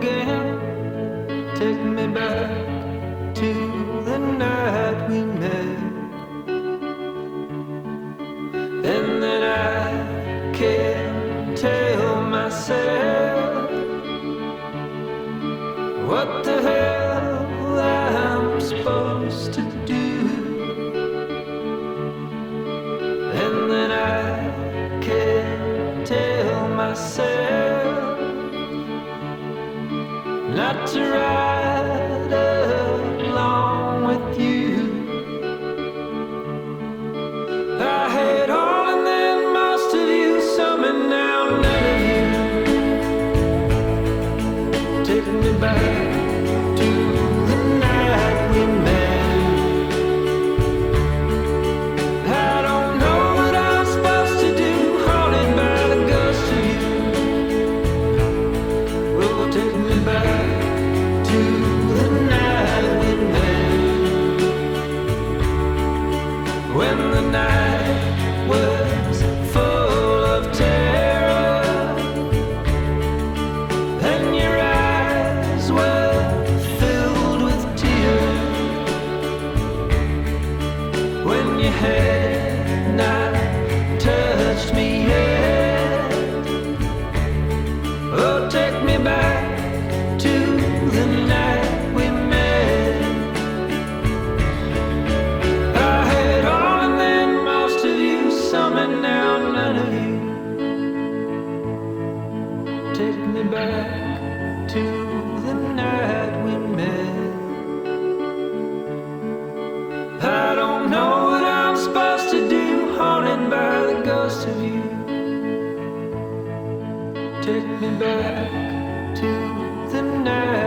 again. Take me back. back. Take me back to the night.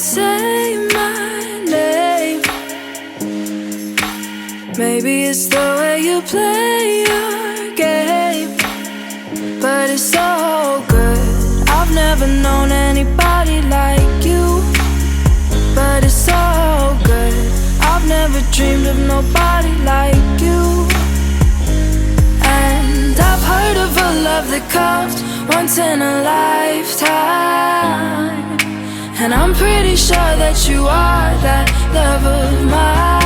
say my name. Maybe it's the way you play your game, but it's so good. I've never known anybody like you, but it's so good. I've never dreamed of nobody like you. And I've heard of a love that comes once in a lifetime. And I'm pretty sure that you are that love of mine.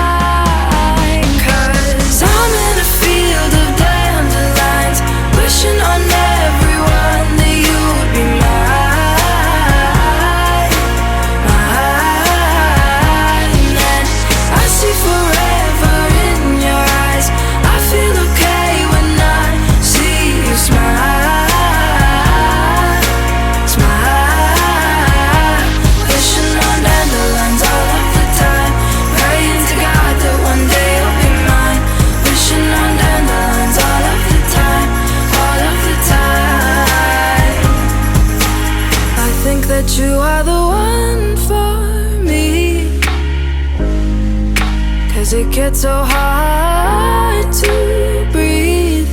so hard to breathe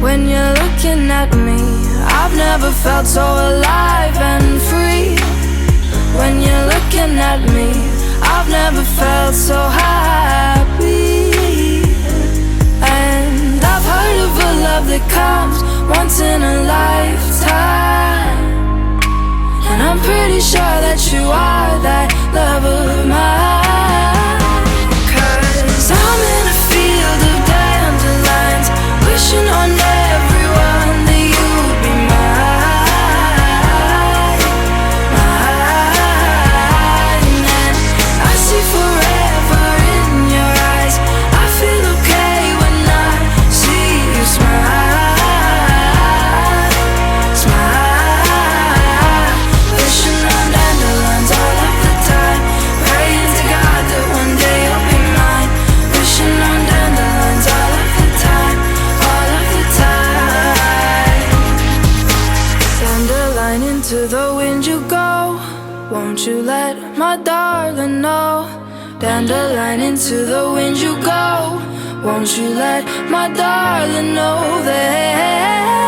when you're looking at me. I've never felt so alive and free when you're looking at me. I've never felt so happy. And I've heard of a love that comes once in a lifetime. And I'm pretty sure that you are that love of mine. Dandelion into the wind you go. Won't you let my darling know that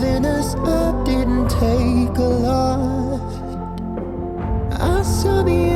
Giving us up didn't take a lot. I saw the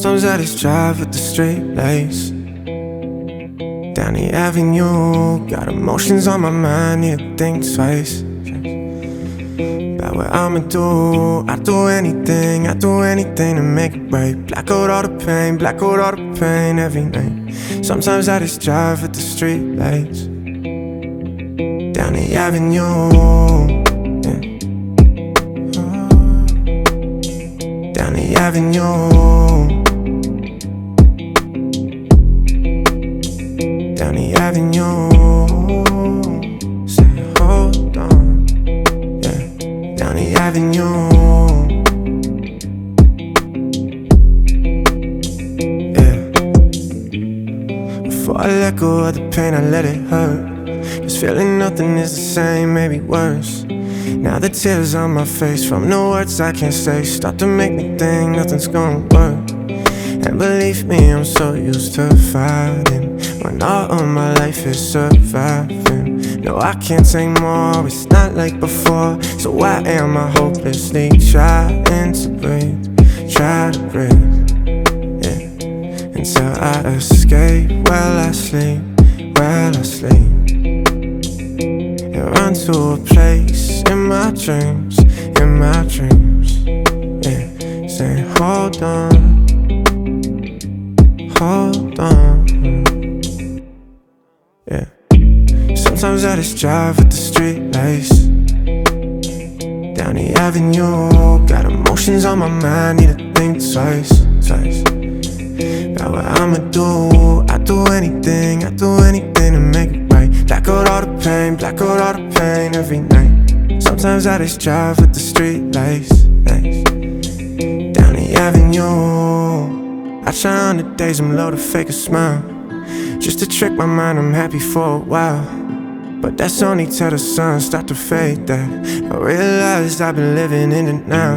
Sometimes I just drive with the straight lace. Down the avenue, got emotions on my mind, need to think twice. About what I'ma do, I'd do anything, I'd do anything to make it right. Black out all the pain, black out all the pain every night. Sometimes I just drive with the street lights. Down the avenue, yeah. Down the avenue. Go of the pain, I let it hurt. Just feeling nothing is the same, maybe worse. Now the tears on my face from the words I can't say start to make me think nothing's gonna work. And believe me, I'm so used to fighting when all of my life is surviving. No, I can't take more, it's not like before. So why am I hopelessly trying to breathe? Try to breathe. Until I escape while I sleep, while I sleep. And run to a place in my dreams, in my dreams, yeah. Saying, hold on hold on. Yeah. Sometimes I just drive with the street lights. Down the avenue, got emotions on my mind, need to think twice, twice. I'ma do, I do anything, I do anything to make it right. Black out all the pain, black out all the pain every night. Sometimes I just drive with the street lights. Down the avenue. I try on the days I'm low to fake a smile. Just to trick my mind, I'm happy for a while. But that's only till the sun start to fade that I realize I've been living in it now.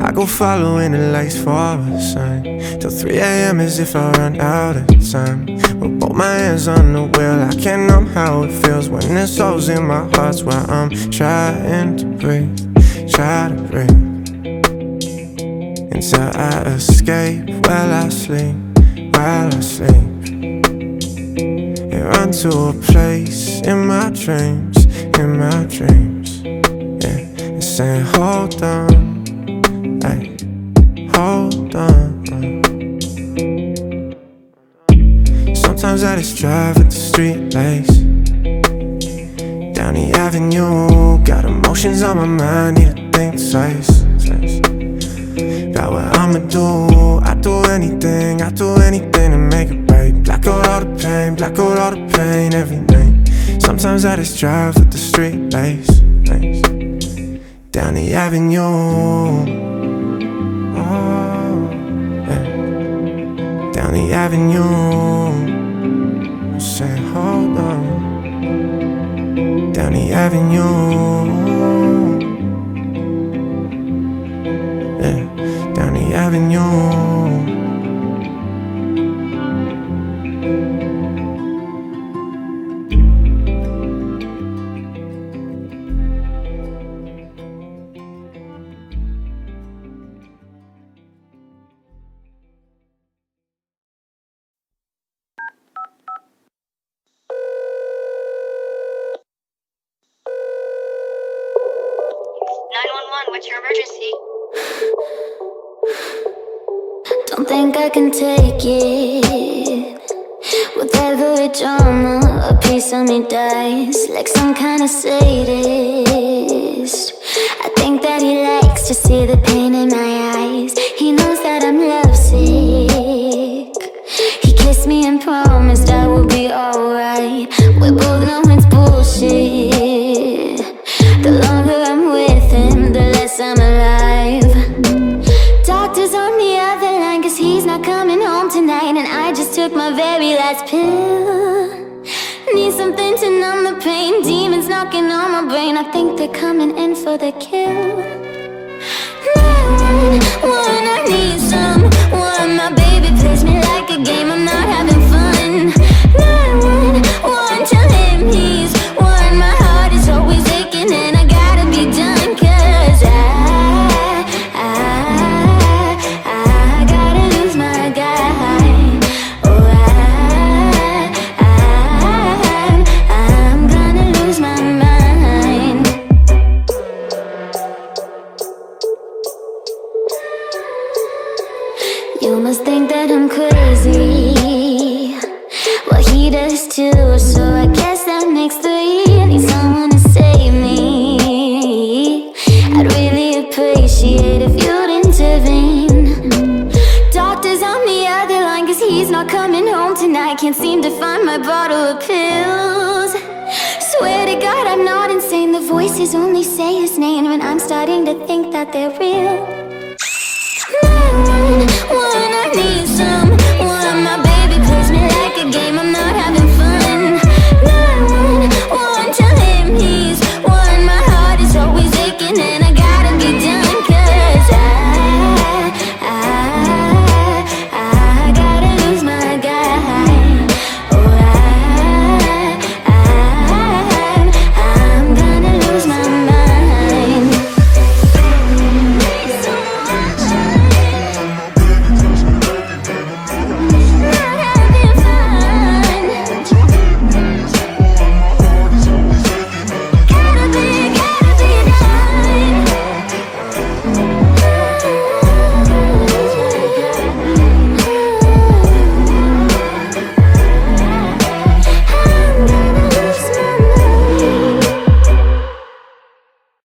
I go following the lights for a sign Till 3 a.m. as if I run out of time With both my hands on the wheel I can't numb how it feels When there's holes in my heart's where I'm trying to breathe Try to breathe until I escape while I sleep, while I sleep. And run to a place in my dreams, in my dreams. Yeah, and saying, hold on, hold on. Sometimes I just drive with the street lights. Down the avenue, got emotions on my mind, need to think twice. Got what I'ma do. I do anything, I do anything to make it right. Black out all the pain, black out all the pain every night. Sometimes I just drive with the street lights. down the avenue. The avenue. Say, hold on. Down the. Avenue. Take it. With every drama, a piece of me dies like some kind of sadist. I think that he likes to see the pain in my eyes. He knows that I'm lovesick. He kissed me and promised I would be alright. We both know it's bullshit. Last pill. Need something to numb the pain. Demons knocking on my brain. I think they're coming in for the kill. Can't seem to find my bottle of pills. Swear to God, I'm not insane. The voices only say his name, and I'm starting to think that they're real. 911,